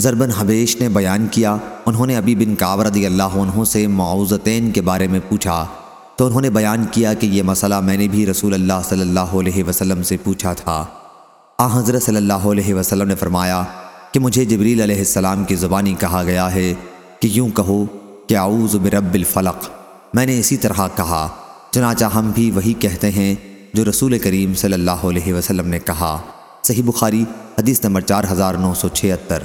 زربن حبیش نے بیان کیا، انہوں نے ابی بن کعب رضی اللہ عنہ سے معوضتین کے بارے میں پوچھا۔ تو انہوں نے بیان کیا کہ یہ مسئلہ میں نے بھی رسول اللہ صلی اللہ علیہ وسلم سے پوچھا تھا۔ آ، حضرت صلی اللہ علیہ وسلم نے فرمایا کہ مجھے جبریل علیہ السلام کی زبانی کہا گیا ہے کہ یوں کہو کہ اعوذ برب الفلق۔ میں نے اسی طرح کہا، چنانچہ ہم بھی وہی کہتے ہیں جو رسول کریم صلی اللہ علیہ وسلم نے کہا۔ صحیح بخاری، حدیث نمبر چار ہزار نو سو چھہتر۔